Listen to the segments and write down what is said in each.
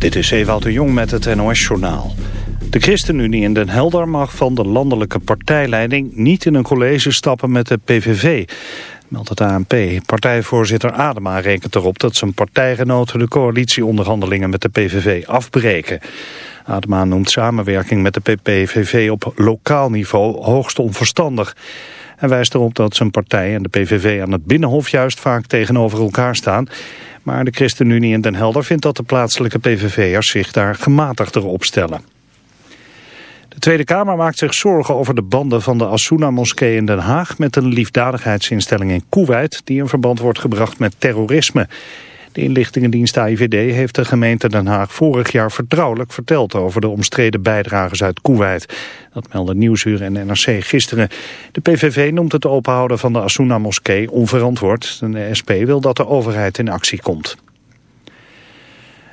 Dit is Ewout de Jong met het NOS-journaal. De ChristenUnie in Den Helder mag van de landelijke partijleiding niet in een college stappen met de PVV, meldt het ANP. Partijvoorzitter Adema rekent erop dat zijn partijgenoten de coalitieonderhandelingen met de PVV afbreken. Adema noemt samenwerking met de PVV op lokaal niveau hoogst onverstandig. Hij wijst erop dat zijn partij en de PVV aan het Binnenhof juist vaak tegenover elkaar staan maar de ChristenUnie in Den Helder vindt dat de plaatselijke PVV'ers zich daar gematigder opstellen. De Tweede Kamer maakt zich zorgen over de banden van de Asuna-moskee in Den Haag met een liefdadigheidsinstelling in Kuwait die in verband wordt gebracht met terrorisme. De inlichtingendienst AIVD heeft de gemeente Den Haag vorig jaar vertrouwelijk verteld over de omstreden bijdragers uit Kuwait. Dat meldde Nieuwsuur en NRC gisteren. De PVV noemt het openhouden van de Asuna-moskee onverantwoord. De SP wil dat de overheid in actie komt.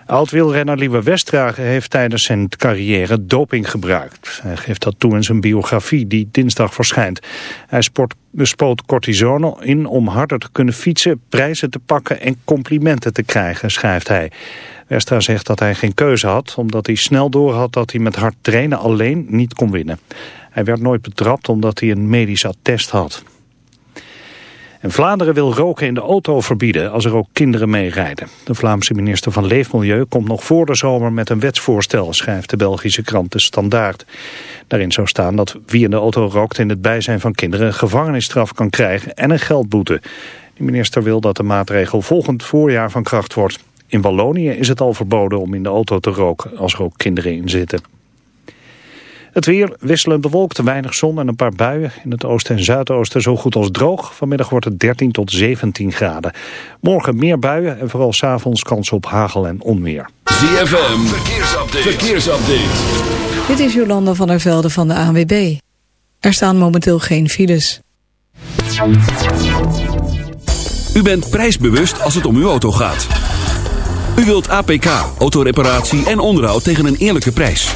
Oud-wielrenner Liewe Westrage heeft tijdens zijn carrière doping gebruikt. Hij geeft dat toe in zijn biografie die dinsdag verschijnt. Hij sport, spoot cortisone in om harder te kunnen fietsen, prijzen te pakken en complimenten te krijgen, schrijft hij. Westra zegt dat hij geen keuze had, omdat hij snel doorhad dat hij met hard trainen alleen niet kon winnen. Hij werd nooit betrapt omdat hij een medisch attest had. En Vlaanderen wil roken in de auto verbieden als er ook kinderen meerijden. De Vlaamse minister van Leefmilieu komt nog voor de zomer met een wetsvoorstel, schrijft de Belgische krant De Standaard. Daarin zou staan dat wie in de auto rookt in het bijzijn van kinderen gevangenisstraf kan krijgen en een geldboete. De minister wil dat de maatregel volgend voorjaar van kracht wordt. In Wallonië is het al verboden om in de auto te roken als er ook kinderen in zitten. Het weer wisselend bewolkt, weinig zon en een paar buien. In het oosten en zuidoosten zo goed als droog. Vanmiddag wordt het 13 tot 17 graden. Morgen meer buien en vooral s'avonds kans op hagel en onweer. ZFM, verkeersupdate. verkeersupdate. Dit is Jolanda van der Velde van de ANWB. Er staan momenteel geen files. U bent prijsbewust als het om uw auto gaat. U wilt APK, autoreparatie en onderhoud tegen een eerlijke prijs.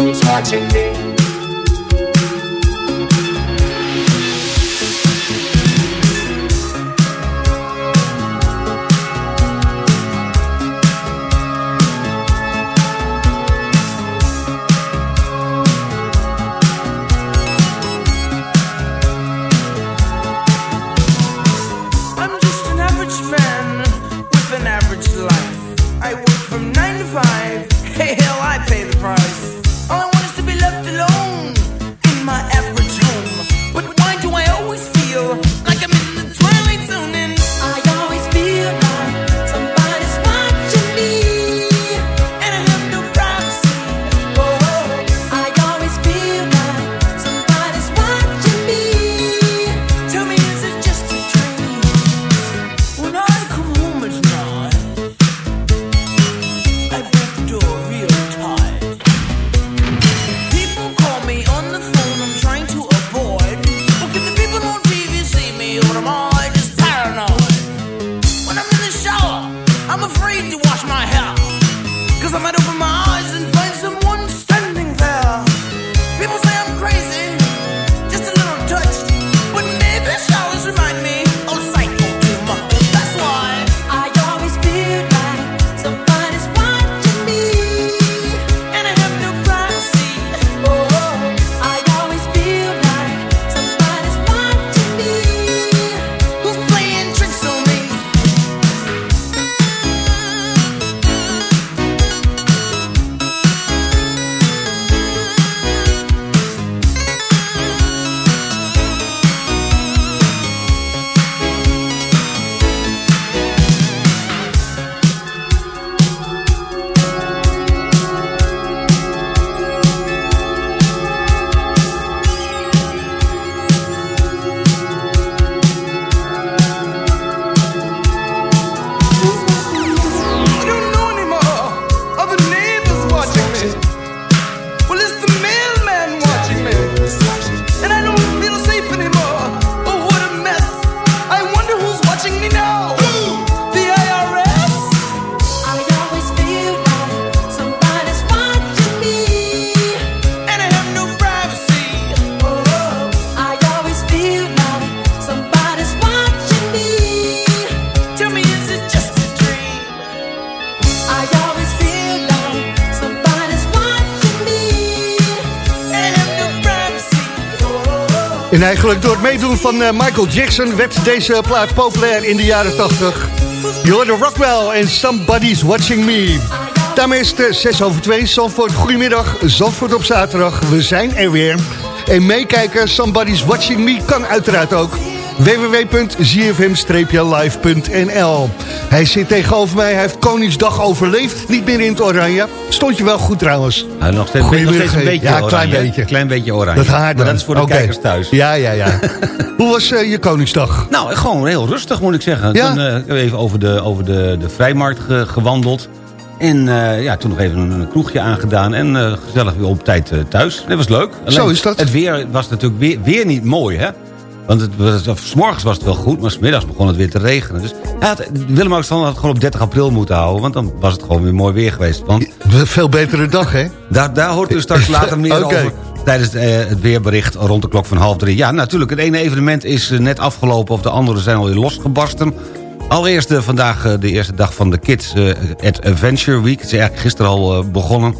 Who's watching me? Eigenlijk door het meedoen van eh, Michael Jackson werd deze plaat populair in de jaren 80. Je hoorde Rockwell en Somebody's Watching Me. Daarmee is het 6 over 2. Zandvoort, goedemiddag. Zandvoort op zaterdag. We zijn er weer. En meekijken, Somebody's Watching Me kan uiteraard ook www.zfm-live.nl Hij zit tegenover mij, hij heeft Koningsdag overleefd, niet meer in het oranje. Stond je wel goed trouwens. Nou, nog, steeds, nog Goedemiddag. steeds een beetje Ja, oranje. klein beetje. Klein beetje oranje. Dat haar. Maar dat is voor de kijkers thuis. Ja, ja, ja. Hoe was eh, je Koningsdag? Nou, gewoon heel rustig moet ik zeggen. Ja? Toen eh, ik heb even over de, over de, de vrijmarkt ge- gewandeld. En eh, ja, toen nog even een, een kroegje aangedaan. En eh, gezellig weer op tijd eh, thuis. Dat was leuk. Zo is dat. Het weer was natuurlijk weer, weer niet mooi, hè? Want het was, s morgens was het wel goed, maar smiddags begon het weer te regenen. Dus Willem-Alexander had het gewoon op 30 april moeten houden. Want dan was het gewoon weer mooi weer geweest. Want Veel betere dag, hè? daar, daar hoort u straks later meer over tijdens eh, het weerbericht rond de klok van half drie. Ja, natuurlijk, het ene evenement is eh, net afgelopen... of de andere zijn alweer losgebarsten. Allereerst eh, vandaag de eerste dag van de Kids at Adventure Week. Het is eigenlijk gisteren al begonnen.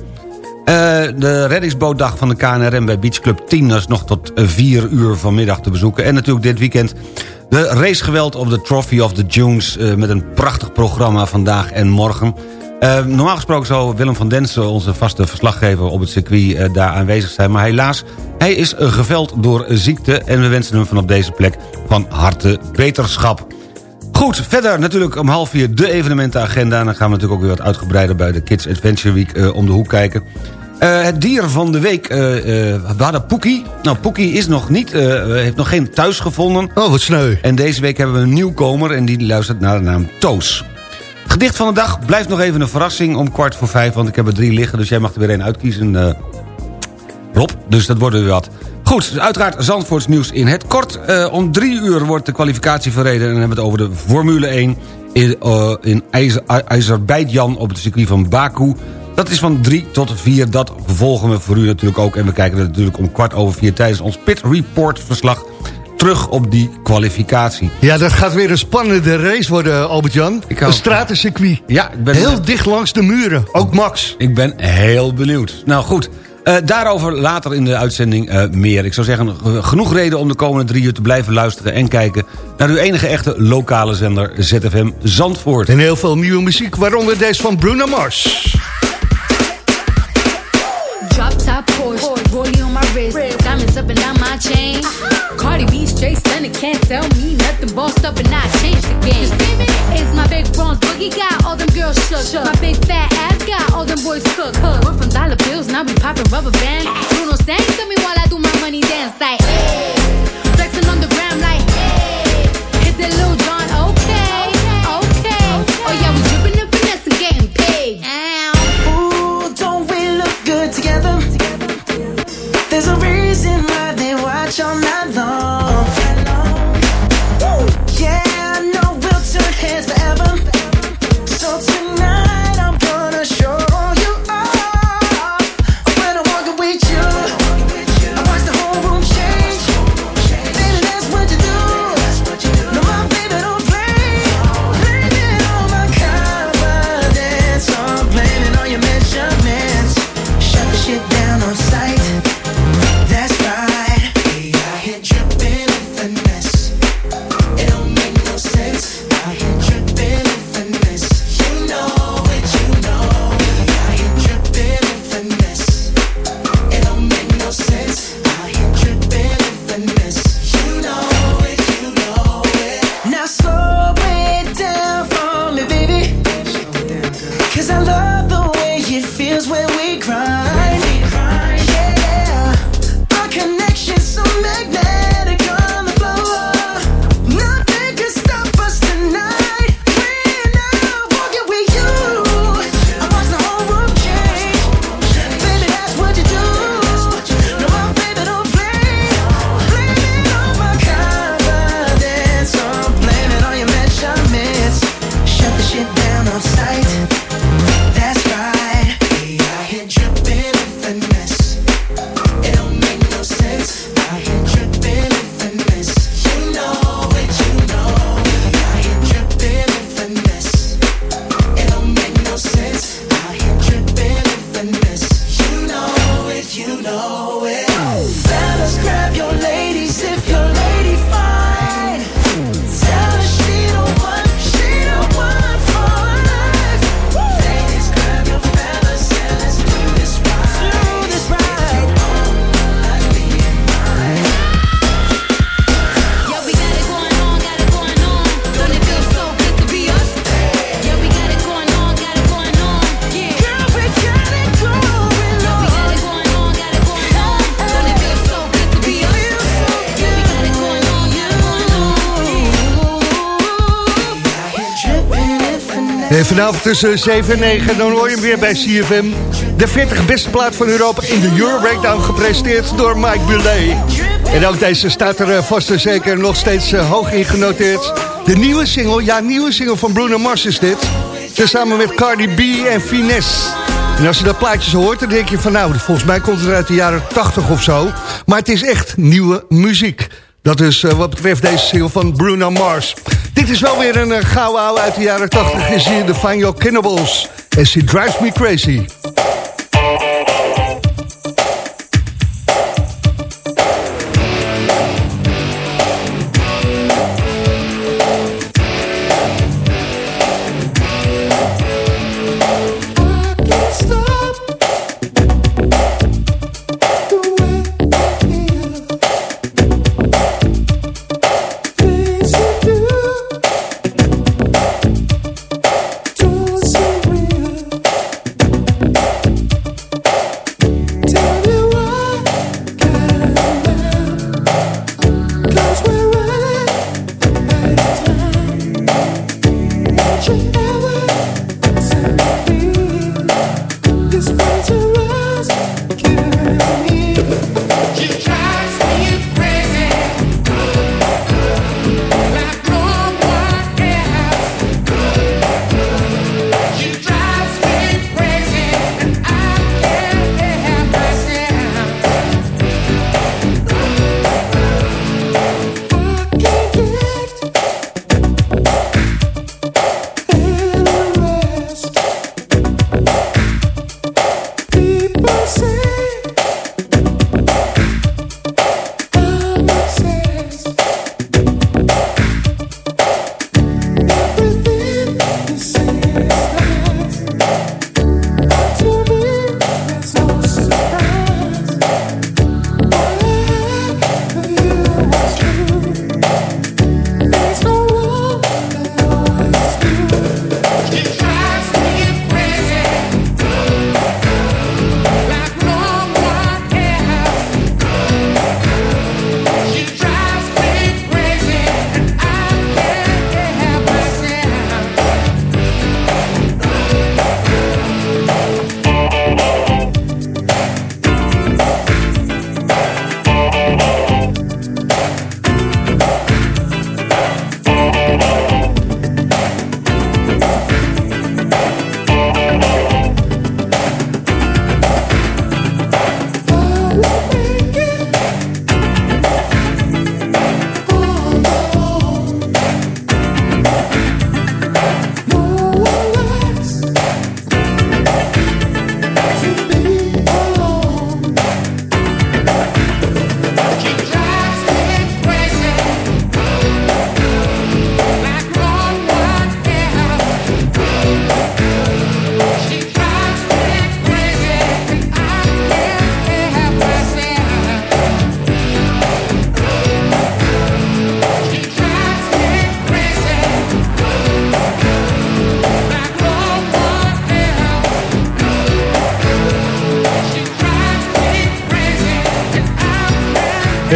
Eh, de reddingsbootdag van de KNRM bij Beach Club 10... dat is nog tot 4 uur vanmiddag te bezoeken. En natuurlijk dit weekend de racegeweld op de Trophy of the Dunes... eh, met een prachtig programma vandaag en morgen. Eh, normaal gesproken zou Willem van Densen, onze vaste verslaggever op het circuit, eh, daar aanwezig zijn. Maar helaas, hij is eh, geveld door ziekte en we wensen hem vanaf deze plek van harte beterschap. Goed, verder natuurlijk om half vier de evenementenagenda. En dan gaan we natuurlijk ook weer wat uitgebreider bij de Kids Adventure Week eh, om de hoek kijken. Eh, het dier van de week, eh, eh, we hadden Poekie. Nou, Poekie is nog niet, heeft nog geen thuis gevonden. Oh, wat sneu. En deze week hebben we een nieuwkomer en die luistert naar de naam Toos. Gedicht van de dag blijft nog even een verrassing om kwart voor vijf... want ik heb er drie liggen, dus jij mag er weer één uitkiezen, Rob. Dus dat wordt weer wat. Goed, uiteraard Zandvoorts nieuws in het kort. Om drie uur wordt de kwalificatie verreden... en dan hebben we het over de Formule 1 in, uh, in op het circuit van Baku. Dat is van 3 tot 4. Dat vervolgen we voor u natuurlijk ook. En we kijken er natuurlijk om kwart over vier tijdens ons Pit Report verslag terug op die kwalificatie. Ja, dat gaat weer een spannende race worden, Albert-Jan. Een stratencircuit. Ja, ik ben Heel dicht langs de muren. Ook Max. Ik ben heel benieuwd. Nou goed, eh, daarover later in de uitzending eh, meer. Ik zou zeggen, genoeg reden om de komende drie uur te blijven luisteren... en kijken naar uw enige echte lokale zender ZFM Zandvoort. En heel veel nieuwe muziek, waaronder deze van Bruno Mars. Top Porsche, rollie on my wrist, diamonds up and down my chain. Cardi B straight stunning, can't tell me nothing. Bossed up and I changed the game. It's my big bronze boogie got all them girls shook. My big fat ass got all them boys cook. Went from dollar bills, now we popping rubber bands. Bruno sang to me while I do my money dance like. Hey. Flexing on the gram like. Know En vanavond tussen 7 en 9, dan hoor je hem weer bij CFM. De 40 beste plaat van Europa in de Euro Breakdown gepresenteerd door Mike Bulet. En ook deze staat er eh, vast en zeker nog steeds eh, hoog in genoteerd. De nieuwe single, ja, nieuwe single van Bruno Mars is dit. Samen met Cardi B en Finesse. En als je dat plaatje zo hoort, dan denk je van nou, volgens mij komt het uit de jaren 80 of zo. Maar het is echt nieuwe muziek. Dat is eh, wat betreft deze single van Bruno Mars. Dit is wel weer een uh, gouden ouwe uit de jaren 80. Is hier de Your Cannibals. En She Drives Me Crazy.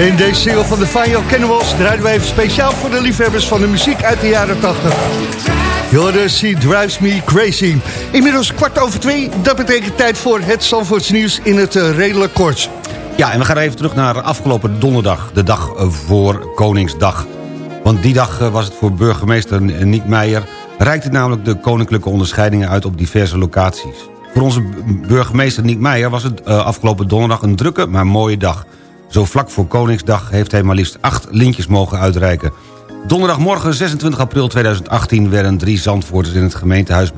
In deze single van de Fine Cannibals draaien we even speciaal voor de liefhebbers van de muziek uit de jaren 80. Jorden, She Drives Me Crazy. Inmiddels kwart over twee, dat betekent tijd voor het Zandvoorts nieuws in het uh, redelijk kort. Ja, en we gaan even terug naar afgelopen donderdag, de dag voor Koningsdag. Want die dag uh, was het voor burgemeester Niek Meijer... reikte namelijk de koninklijke onderscheidingen uit op diverse locaties. Voor onze burgemeester Niek Meijer was het afgelopen donderdag een drukke, maar mooie dag... Zo vlak voor Koningsdag heeft hij maar liefst acht lintjes mogen uitreiken. Donderdagmorgen 26 april 2018 werden drie Zandvoorters in het gemeentehuis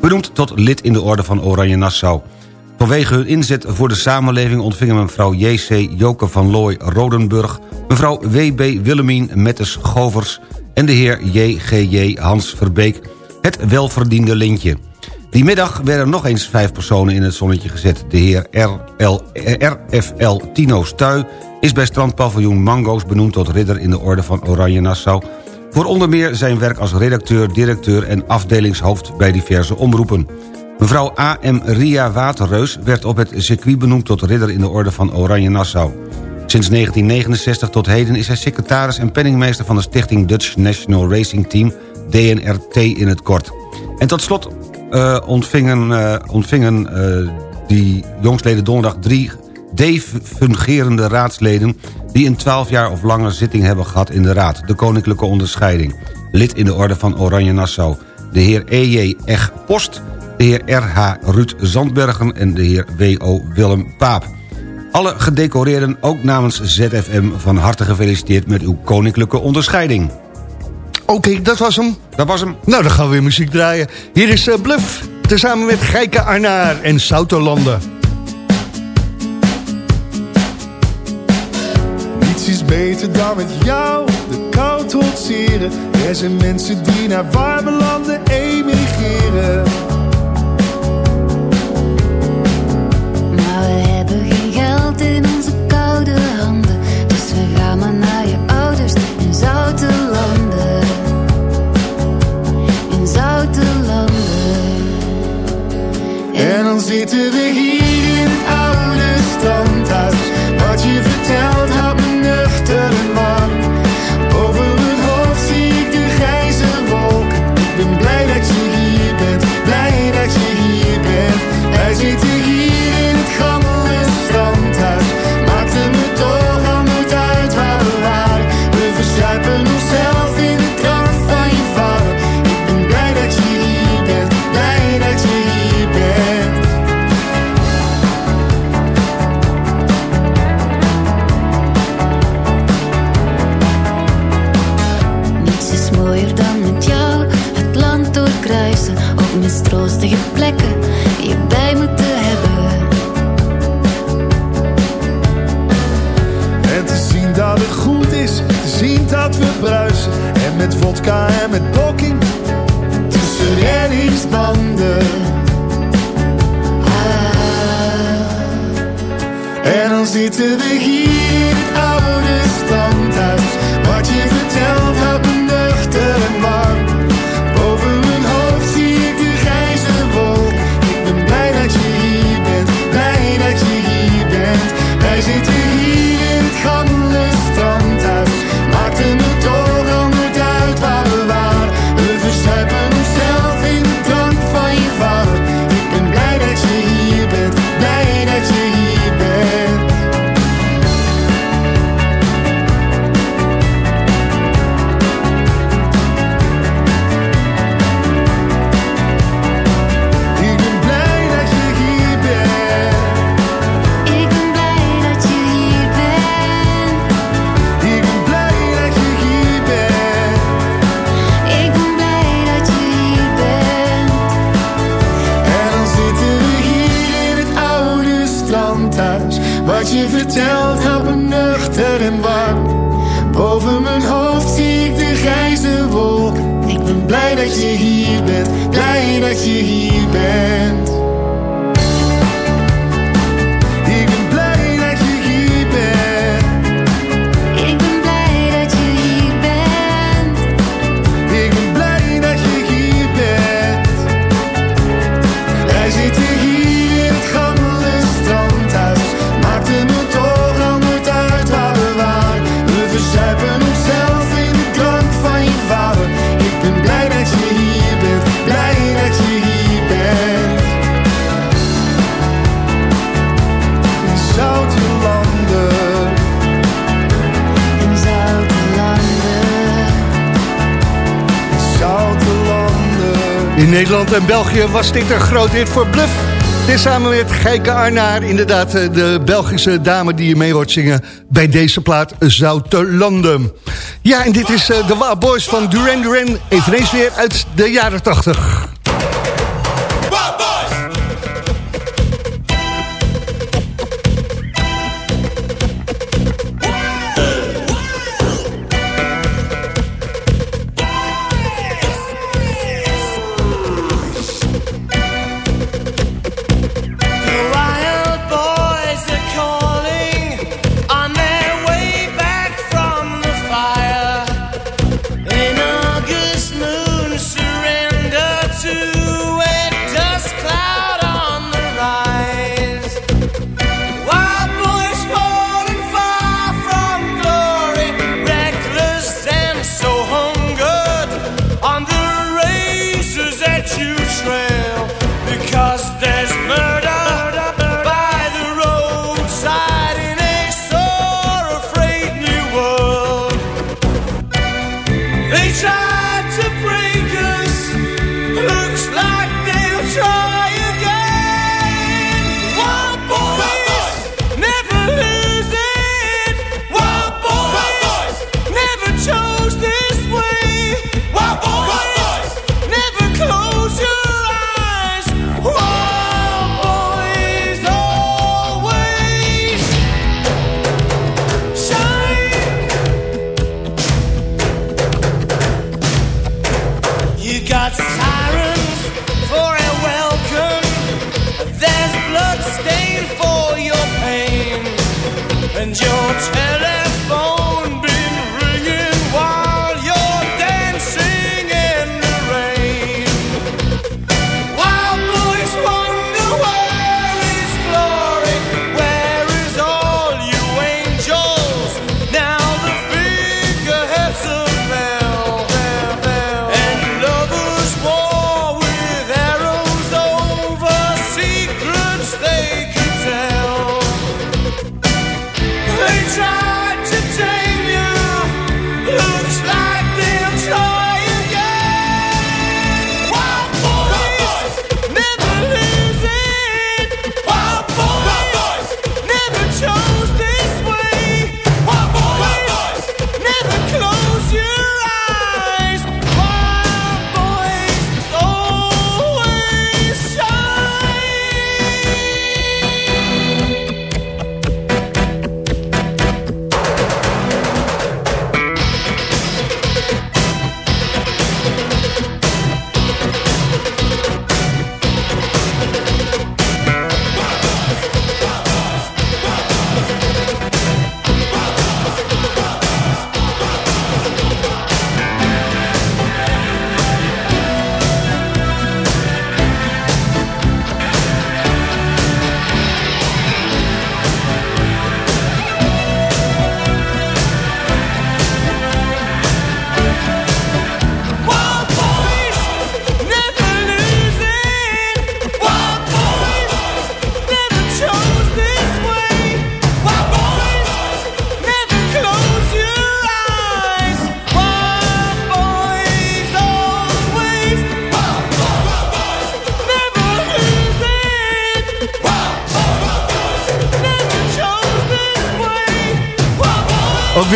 benoemd, tot lid in de orde van Oranje Nassau. Vanwege hun inzet voor de samenleving ontvingen mevrouw J.C. Joke van Looy Rodenburg... mevrouw W.B. Willemien Mettes Govers en de heer J.G.J. Hans Verbeek het welverdiende lintje. Die middag werden nog eens vijf personen in het zonnetje gezet. De heer RFL eh, Tino Stuy is bij strandpaviljoen Mango's benoemd tot ridder in de orde van Oranje Nassau... voor onder meer zijn werk als redacteur, directeur en afdelingshoofd bij diverse omroepen. Mevrouw A.M. Ria Waterreus werd op het circuit benoemd tot ridder in de orde van Oranje Nassau. Sinds 1969 tot heden is hij secretaris en penningmeester van de stichting Dutch National Racing Team, DNRT in het kort. En tot slot eh, ontvingen, eh, ontvingen eh, die jongstleden donderdag drie defungerende raadsleden... die een 12 jaar of langer zitting hebben gehad in de raad. De koninklijke onderscheiding. Lid in de orde van Oranje Nassau. De heer E.J. Eg Post, de heer R.H. Ruud Zandbergen... en de heer W.O. Willem Paap. Alle gedecoreerden, ook namens ZFM, van harte gefeliciteerd... met uw koninklijke onderscheiding. Oké, dat was hem. Dat was hem. Nou, dan gaan we weer muziek draaien. Hier is uh, Bluff, tezamen met Geike Arnaar en Zouterlanden. Niets is beter dan met jou de kou trotseren. Er zijn mensen die naar warme landen emigreren. Maar we hebben geen geld in to the met vodka en met. Nederland en België was dit een groot hit voor Bluff. Dit samen met Geike Arnaar, inderdaad eh, de Belgische dame die je mee hoort zingen... bij deze plaat Zoutelanden. Ja, en dit is eh, de Wild Boys van Duran Duran, eveneens weer uit de jaren 80.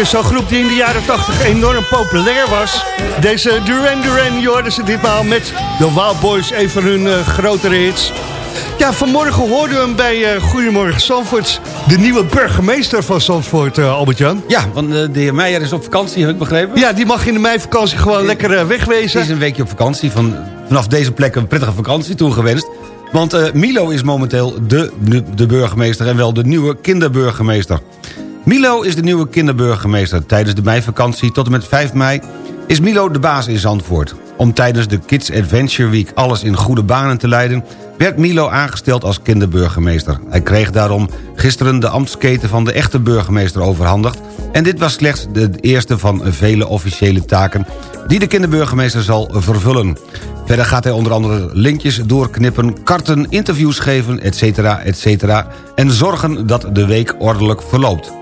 Weer zo'n groep die in de jaren 80 enorm populair was. Deze Duran Duran, je hoorde ze ditmaal met de Wild Boys, een van hun eh, grotere hits. Ja, vanmorgen hoorden we hem bij eh, Goedemorgen Zandvoort. De nieuwe burgemeester van Zandvoort, eh, Albert-Jan. Ja, want de heer Meijer is op vakantie, heb ik begrepen. Ja, die mag in de meivakantie gewoon lekker eh, Hij wegwezen. is een weekje op vakantie. Van, vanaf deze plek een prettige vakantie toegewenst. Want Milo is momenteel de, de burgemeester en wel de nieuwe kinderburgemeester. Milo is de nieuwe kinderburgemeester. Tijdens de meivakantie tot en met 5 mei is Milo de baas in Zandvoort. Om tijdens de Kids Adventure Week alles in goede banen te leiden... werd Milo aangesteld als kinderburgemeester. Hij kreeg daarom gisteren de ambtsketen van de echte burgemeester overhandigd... en dit was slechts de eerste van vele officiële taken... die de kinderburgemeester zal vervullen. Verder gaat hij onder andere linkjes doorknippen... karten, interviews geven, etc. etc. en zorgen dat de week ordelijk verloopt.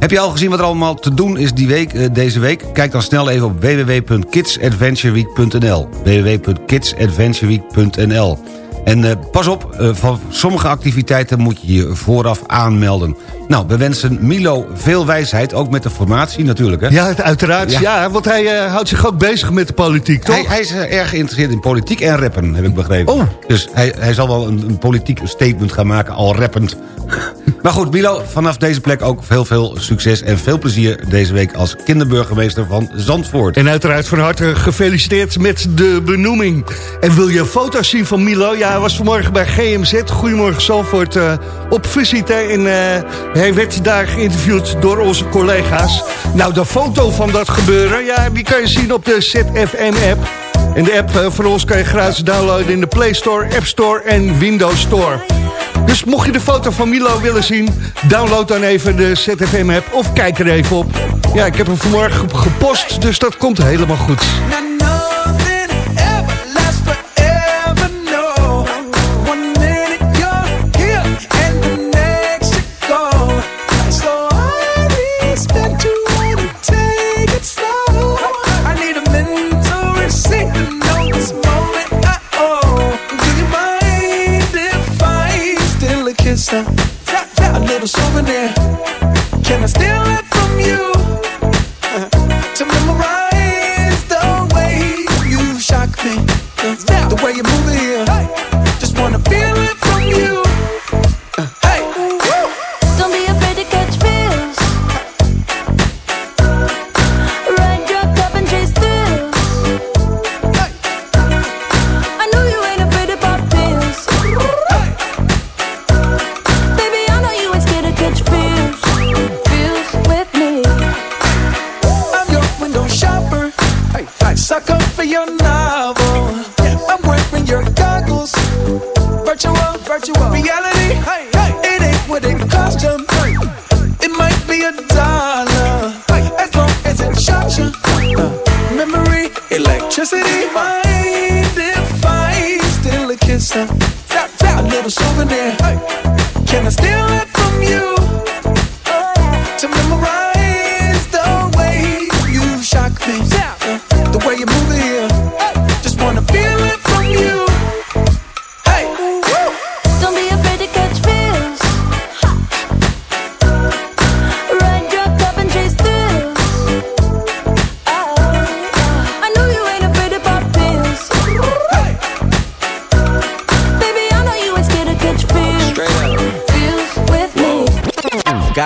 Heb je al gezien wat er allemaal te doen is die week, eh, deze week? Kijk dan snel even op www.kidsadventureweek.nl www.kidsadventureweek.nl En eh, pas op, eh, van sommige activiteiten moet je je vooraf aanmelden. Nou, we wensen Milo veel wijsheid, ook met de formatie natuurlijk. Hè? Ja, uiteraard. Ja. Ja. want hij eh, houdt zich ook bezig met de politiek, toch? Hij, hij is eh, erg geïnteresseerd in politiek en rappen, heb ik begrepen. Oh. Dus hij, hij zal wel een, een politiek statement gaan maken, al rappend. Maar goed, Milo, vanaf deze plek ook heel veel succes en veel plezier deze week als kinderburgemeester van Zandvoort. En uiteraard van harte gefeliciteerd met de benoeming. En wil je foto's zien van Milo? Ja, hij was vanmorgen bij GMZ, Goedemorgen Zandvoort, eh, op visite. En eh, hij werd daar geïnterviewd door onze collega's. Nou, de foto van dat gebeuren, ja, die kan je zien op de ZFM-app. En de app eh, van ons kan je gratis downloaden in de Play Store, App Store en Windows Store. Dus mocht je de foto van Milo willen zien, download dan even de ZFM-app of kijk er even op. Ja, ik heb hem vanmorgen gepost, dus dat komt helemaal goed. Electricity. Mind if I steal a kiss? Uh, a little souvenir. Hey, can I steal it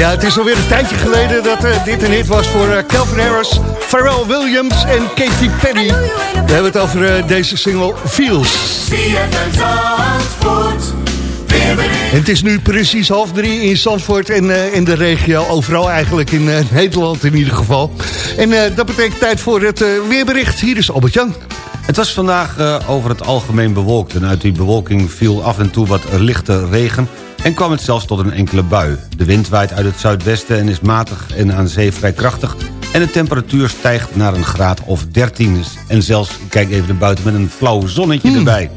Ja, het is alweer een tijdje geleden dat eh, dit een hit was voor eh, Calvin Harris, Pharrell Williams en Katy Perry. We hebben het over eh, deze single Feels. En het is nu precies half drie in Zandvoort en in de regio. Overal eigenlijk in Nederland in ieder geval. En eh, dat betekent tijd voor het weerbericht. Hier is Albert-Jan. Het was vandaag eh, over het algemeen bewolkt... en uit die bewolking viel af en toe wat lichte regen... en kwam het zelfs tot een enkele bui. De wind waait uit het zuidwesten en is matig en aan zee vrij krachtig... en de temperatuur stijgt naar een graad of 13. En zelfs, kijk even naar buiten, met een flauw zonnetje erbij.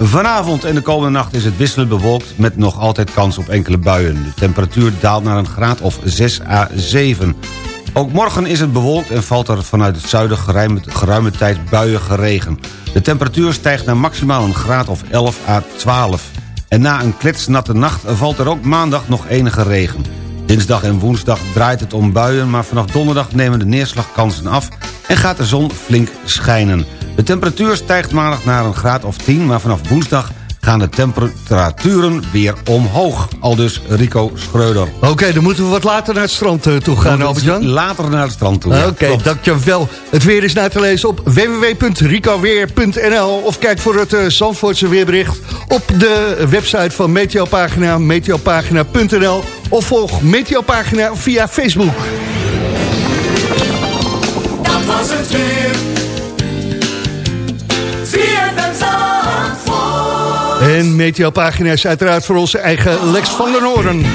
Vanavond en de komende nacht is het wisselend bewolkt... met nog altijd kans op enkele buien. De temperatuur daalt naar een graad of 6 à 7. Ook morgen is het bewolkt en valt er vanuit het zuiden geruime, geruime tijd buiige regen. De temperatuur stijgt naar maximaal een graad of 11 à 12. En na een kletsnatte nacht valt er ook maandag nog enige regen. Dinsdag en woensdag draait het om buien... maar vanaf donderdag nemen de neerslagkansen af... en gaat de zon flink schijnen. De temperatuur stijgt maandag naar een graad of 10... maar vanaf woensdag gaan de temperaturen weer omhoog. Aldus Rico Schreuder. Oké, dan moeten we wat later naar het strand eh, toe gaan, Albert-Jan. Later naar het strand toe. ja. Oké, Klopt. dankjewel. Het weer is na te lezen op www.ricoweer.nl of kijk voor het eh, Zandvoortse weerbericht op de website van Meteopagina, meteopagina.nl of volg Meteopagina via Facebook. Dat was het weer. En Meteopagina is uiteraard voor onze eigen Lex van den Hoorn.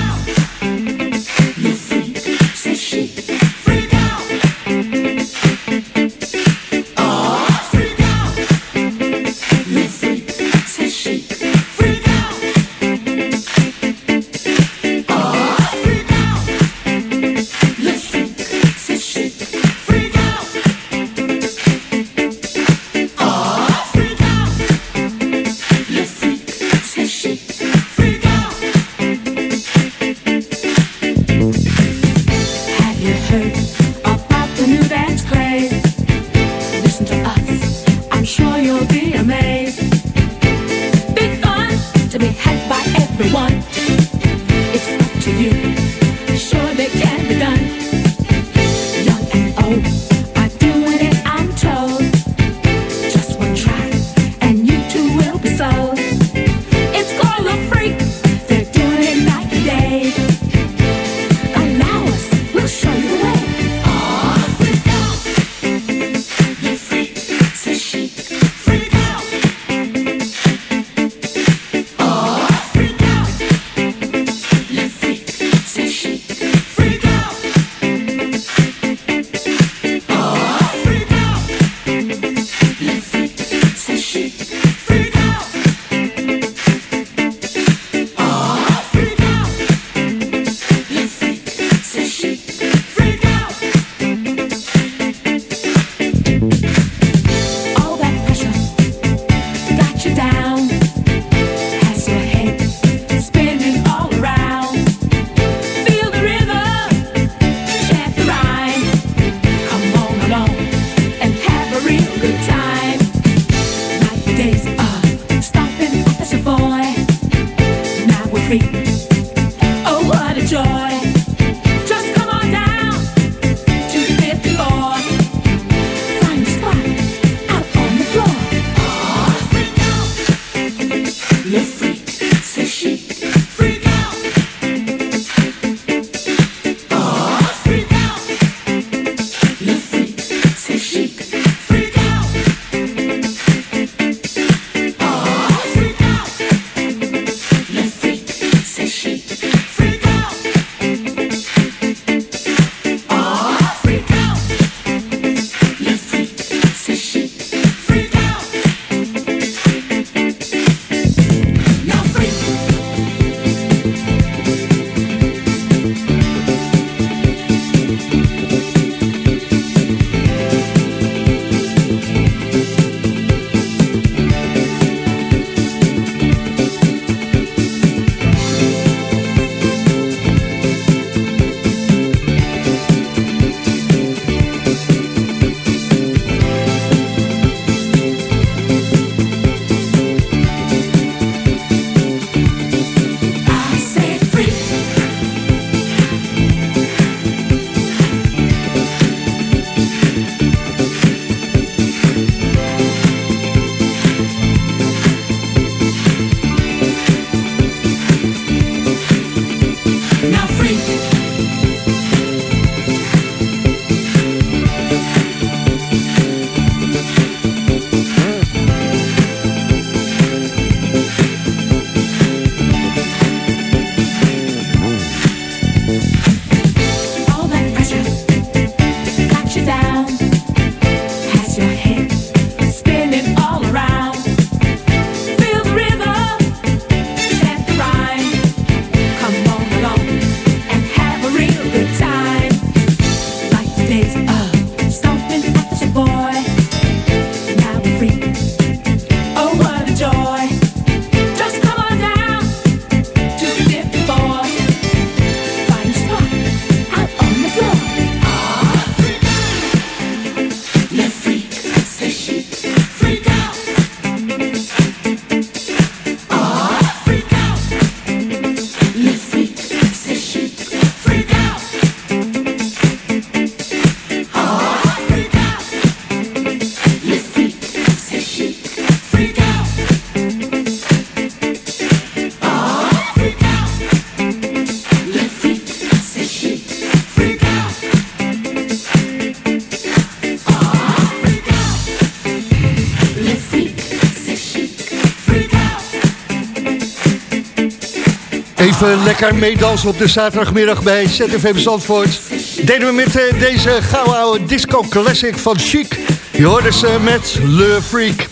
Lekker meedansen op de zaterdagmiddag bij ZFM Zandvoort. Deden we met eh, deze gouden oude disco classic van Chic. Je hoorde ze met Le Freak.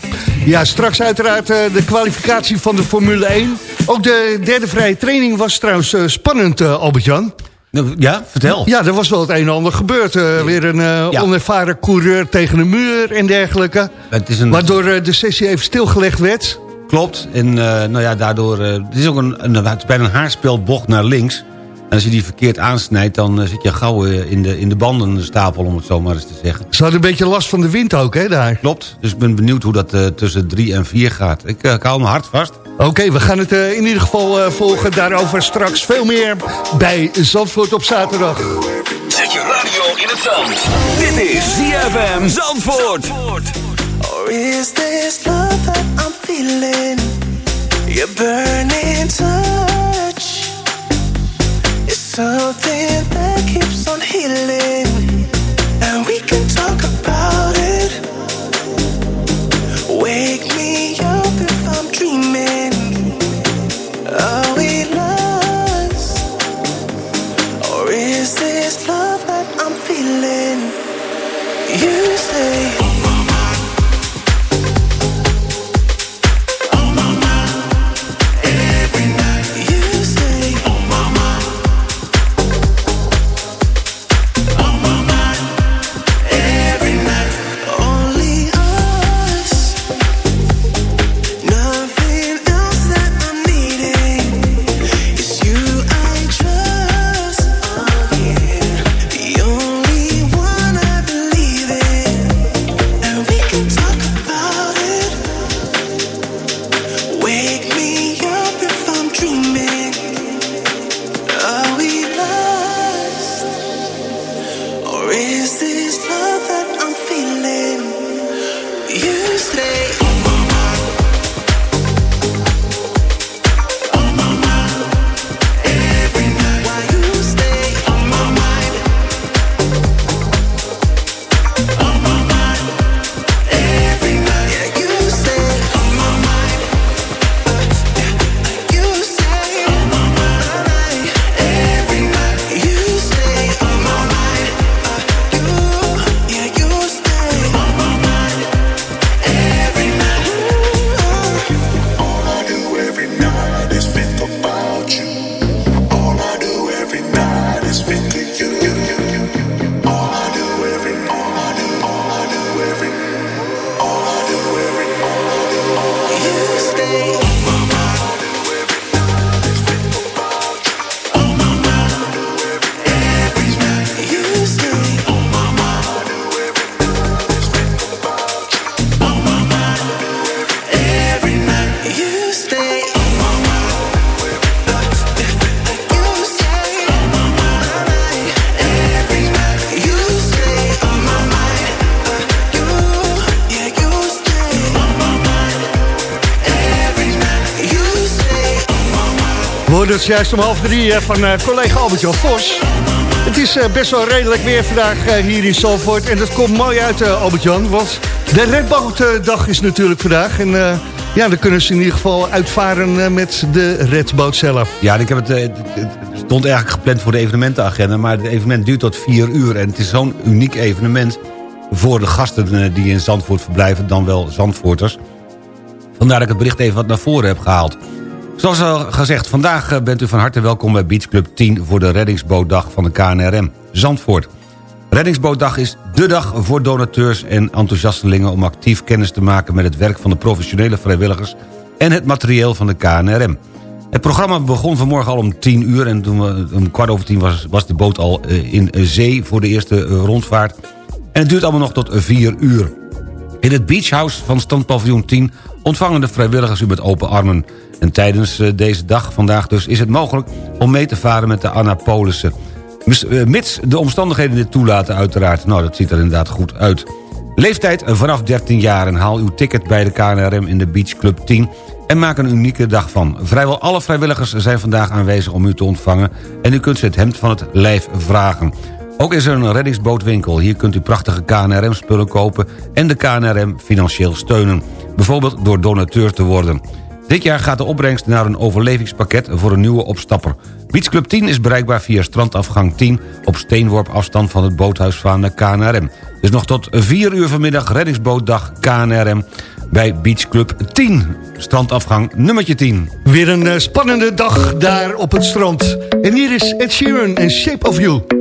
Ja, straks uiteraard eh, de kwalificatie van de Formule 1. Ook de derde vrije training was trouwens eh, spannend, Albert-Jan. Nou, Ja, vertel. Ja, er was wel het een en ander gebeurd. Weer een Ja. onervaren coureur tegen een muur en dergelijke. Het is een... Waardoor de sessie even stilgelegd werd. Klopt. En eh, nou ja, daardoor... eh, het is ook een, een, het is bijna een haarspelbocht naar links. En als je die verkeerd aansnijdt... dan eh, zit je gauw eh, in de, in de bandenstapel, om het zo maar eens te zeggen. Ze hadden een beetje last van de wind ook, hè, daar. Klopt. Dus ik ben benieuwd hoe dat eh, tussen 3 en 4 gaat. Ik, eh, ik hou mijn hart vast. Oké, we gaan het eh, in ieder geval eh, volgen. Daarover straks veel meer bij Zandvoort op zaterdag. Zet je radio in het zand. Dit is ZFM Zandvoort. Or is this love feeling you're burning time. Hoorden het juist om half drie hè, van eh, collega Albert-Jan Vos. Het is eh, best wel redelijk weer vandaag eh, hier in Zandvoort. En dat komt mooi uit, eh, Albert-Jan. Want de redbootdag is natuurlijk vandaag. En eh, ja, dan kunnen ze in ieder geval uitvaren eh, met de redboot zelf. Ja, ik heb het, eh, het, stond eigenlijk gepland voor de evenementenagenda... maar het evenement duurt tot 4 uur... en het is zo'n uniek evenement voor de gasten eh, die in Zandvoort verblijven... dan wel Zandvoorters. Vandaar dat ik het bericht even wat naar voren heb gehaald. Zoals al gezegd, vandaag eh, bent u van harte welkom bij Beach Club 10... voor de reddingsbootdag van de KNRM Zandvoort. Reddingsbootdag is dé dag voor donateurs en enthousiastelingen... om actief kennis te maken met het werk van de professionele vrijwilligers... en het materieel van de KNRM. Het programma begon vanmorgen al om 10 uur... en toen we om kwart over tien was, was de boot al eh, in zee voor de eerste eh, rondvaart. En het duurt allemaal nog tot 4 uur. In het beachhouse van standpaviljoen 10 ontvangen de vrijwilligers u met open armen. En tijdens eh, deze dag, vandaag dus, is het mogelijk om mee te varen met de Annapolissen. Eh, Mits de omstandigheden dit toelaten uiteraard. Nou, dat ziet er inderdaad goed uit. Leeftijd eh, vanaf 13 jaar en haal uw ticket bij de KNRM in de Beach Club 10... en maak een unieke dag van. Vrijwel alle vrijwilligers zijn vandaag aanwezig om u te ontvangen... en u kunt ze het hemd van het lijf vragen. Ook is er een reddingsbootwinkel. Hier kunt u prachtige KNRM-spullen kopen... en de KNRM financieel steunen. Bijvoorbeeld door donateur te worden. Dit jaar gaat de opbrengst naar een overlevingspakket voor een nieuwe opstapper. Beach Club 10 is bereikbaar via strandafgang 10... op steenworp afstand van het boothuis van de KNRM. Dus nog tot 4 uur vanmiddag reddingsbootdag KNRM bij Beach Club 10. Strandafgang nummertje 10. Weer een eh, spannende dag daar op het strand. En hier is Ed Sheeran en Shape of You.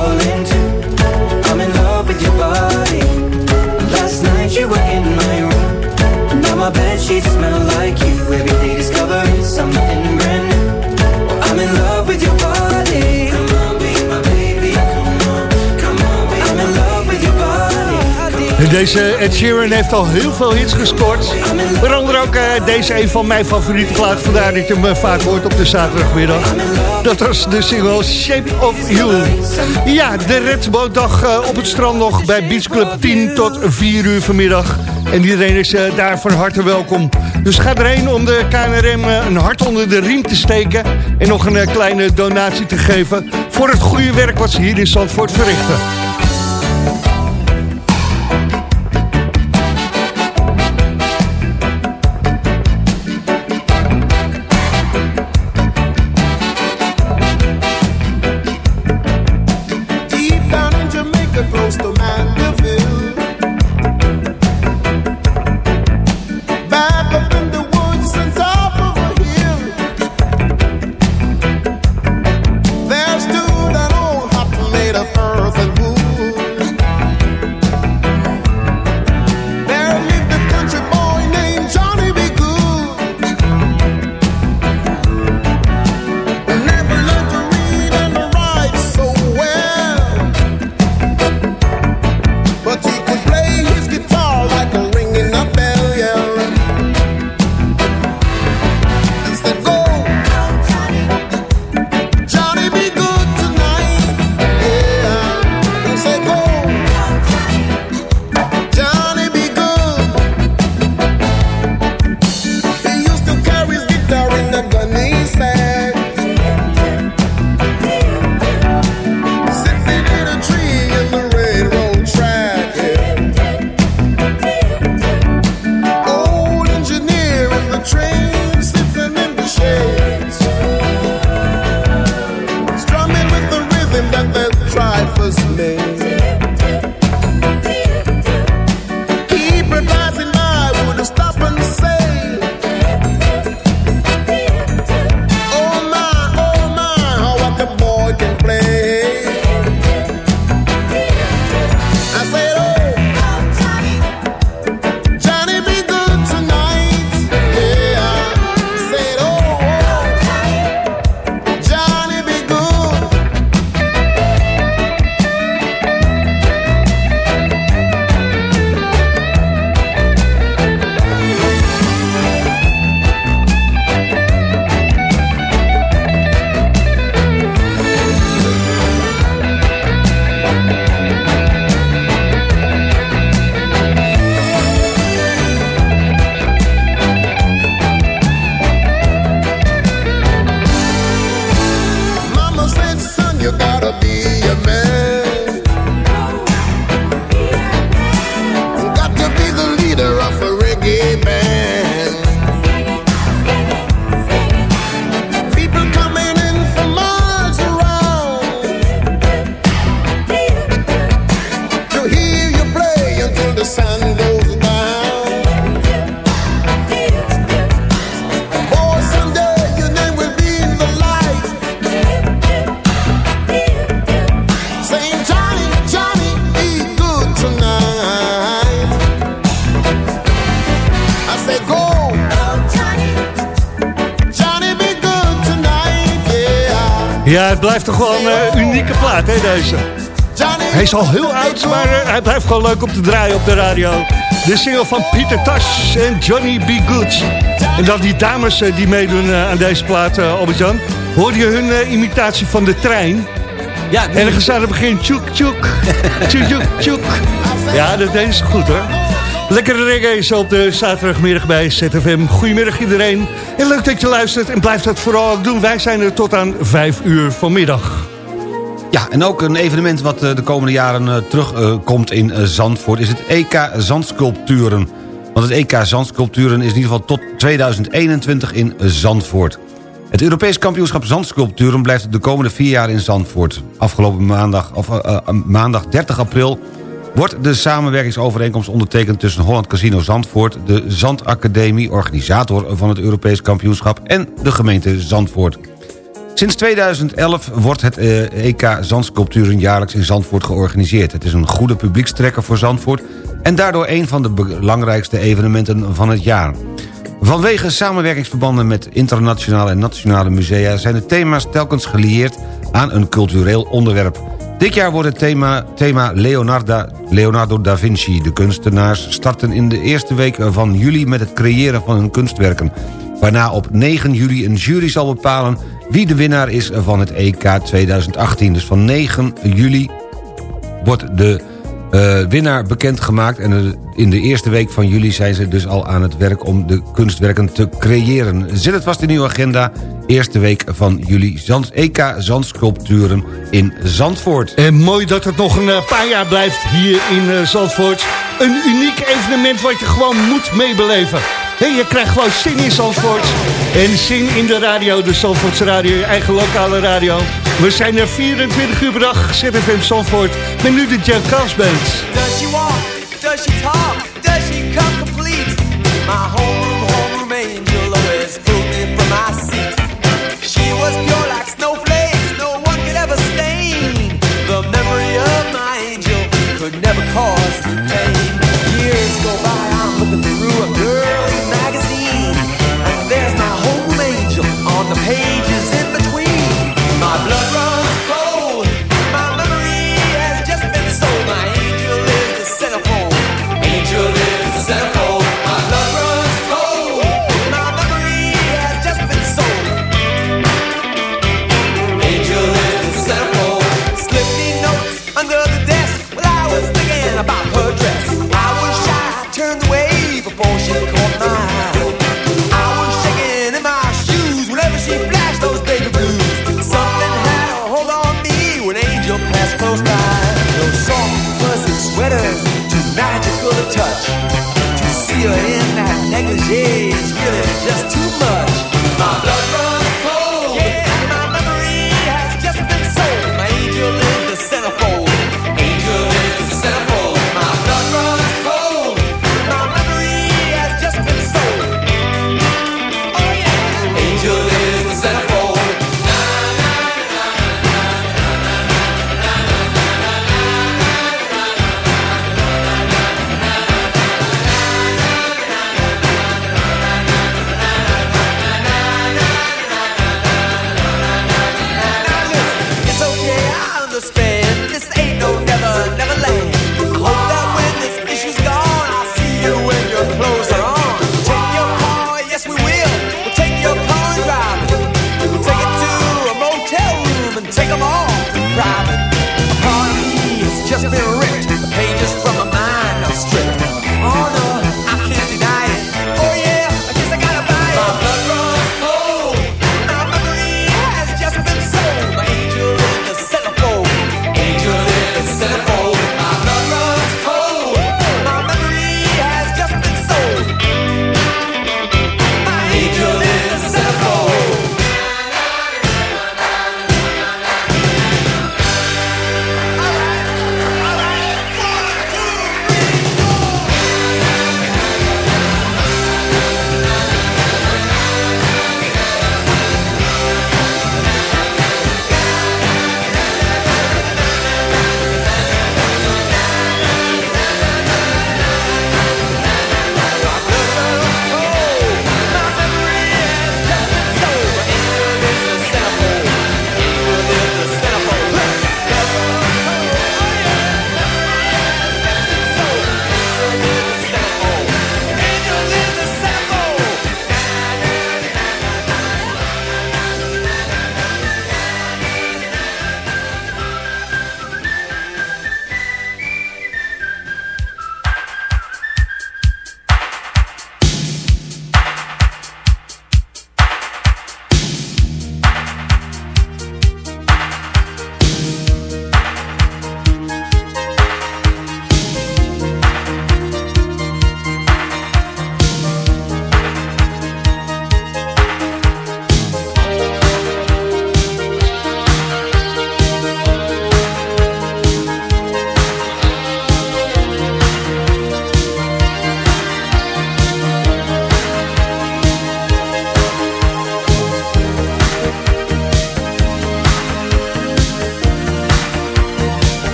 sheets smell like you. Every day discovering something brand new. I'm in love with your body. Come on, be my baby. Come on, come on, be I'm in love with your body. Deze Ed Sheeran heeft al heel veel hits gescoord. Waaronder ook eh, deze een van mijn favoriete platen. Vandaar dat je hem eh, vaak hoort op de zaterdagmiddag. Dat was de single Shape of You. Ja, de redbootdag eh, op het strand nog bij Beach Club 10 tot 4 uur vanmiddag. En iedereen is eh, daar van harte welkom. Dus ga erheen om de KNRM eh, een hart onder de riem te steken. En nog een eh, kleine donatie te geven voor het goede werk wat ze hier in Zandvoort verrichten. Ja, het blijft toch wel een eh, unieke plaat, hè, deze. Hij is al heel oud, maar eh, hij blijft gewoon leuk om te draaien op de radio. De single van Pieter Tas en Johnny B. Good. En dan die dames eh, die meedoen aan deze plaat, Albert-Jan. Hoorde je hun imitatie van de trein? Ja, En dan gaan ze aan het begin tjoek, tjoek, tjoek, tjoek. Ja, dat deden ze goed, hoor. Lekkere reggae op de zaterdagmiddag bij ZFM. Goedemiddag iedereen. En leuk dat je luistert en blijf dat vooral doen. Wij zijn er tot aan 5 uur vanmiddag. Ja, en ook een evenement wat eh, de komende jaren terugkomt in eh, Zandvoort... is het EK Zandsculpturen. Want het EK Zandsculpturen is in ieder geval tot 2021 in Zandvoort. Het Europees kampioenschap Zandsculpturen blijft de komende vier jaar in Zandvoort. Afgelopen maandag, of, eh, eh, maandag 30 april wordt de samenwerkingsovereenkomst ondertekend... tussen Holland Casino Zandvoort, de Zandacademie... organisator van het Europees kampioenschap... en de gemeente Zandvoort. Sinds 2011 wordt het eh, EK Zandsculpturen jaarlijks in Zandvoort georganiseerd. Het is een goede publiekstrekker voor Zandvoort... en daardoor een van de belangrijkste evenementen van het jaar. Vanwege samenwerkingsverbanden met internationale en nationale musea... zijn de thema's telkens gelieerd aan een cultureel onderwerp. Dit jaar wordt het thema, thema Leonardo, Leonardo da Vinci. De kunstenaars starten in de eerste week van juli met het creëren van hun kunstwerken. Waarna op 9 juli een jury zal bepalen wie de winnaar is van het EK 2018. Dus van 9 juli wordt de winnaar bekendgemaakt. En eh, in de eerste week van juli zijn ze dus al aan het werk om de kunstwerken te creëren. Zet het vast in uw agenda. Eerste week van juli Zand, EK Zandsculpturen in Zandvoort. En mooi dat het nog een eh, paar jaar blijft hier in eh, Zandvoort. Een uniek evenement wat je gewoon moet meebeleven. Hey, je krijgt gewoon zin in Zandvoort. En zin in de radio, de Zandvoortse radio, je eigen lokale radio. We zijn er 24 uur per dag, ZFM Zandvoort. Met nu de Jan Kals Band. She come complete? My touch. To see her in that negligee is really just too much.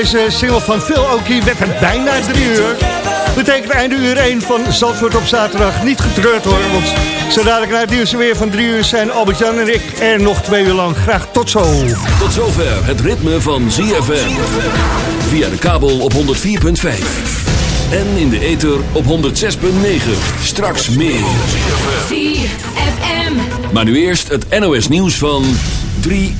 Deze single van Phil Okie werd het bijna drie uur. Betekent einde uur 1 van Zandvoort op zaterdag. Niet getreurd hoor, want zo dadelijk na het nieuws weer van drie uur zijn Albert-Jan en ik er nog twee uur lang. Graag tot zo. Tot zover het ritme van ZFM. Via de kabel op 104.5. En in de ether op 106.9. Straks meer. ZFM. Maar nu eerst het NOS nieuws van 3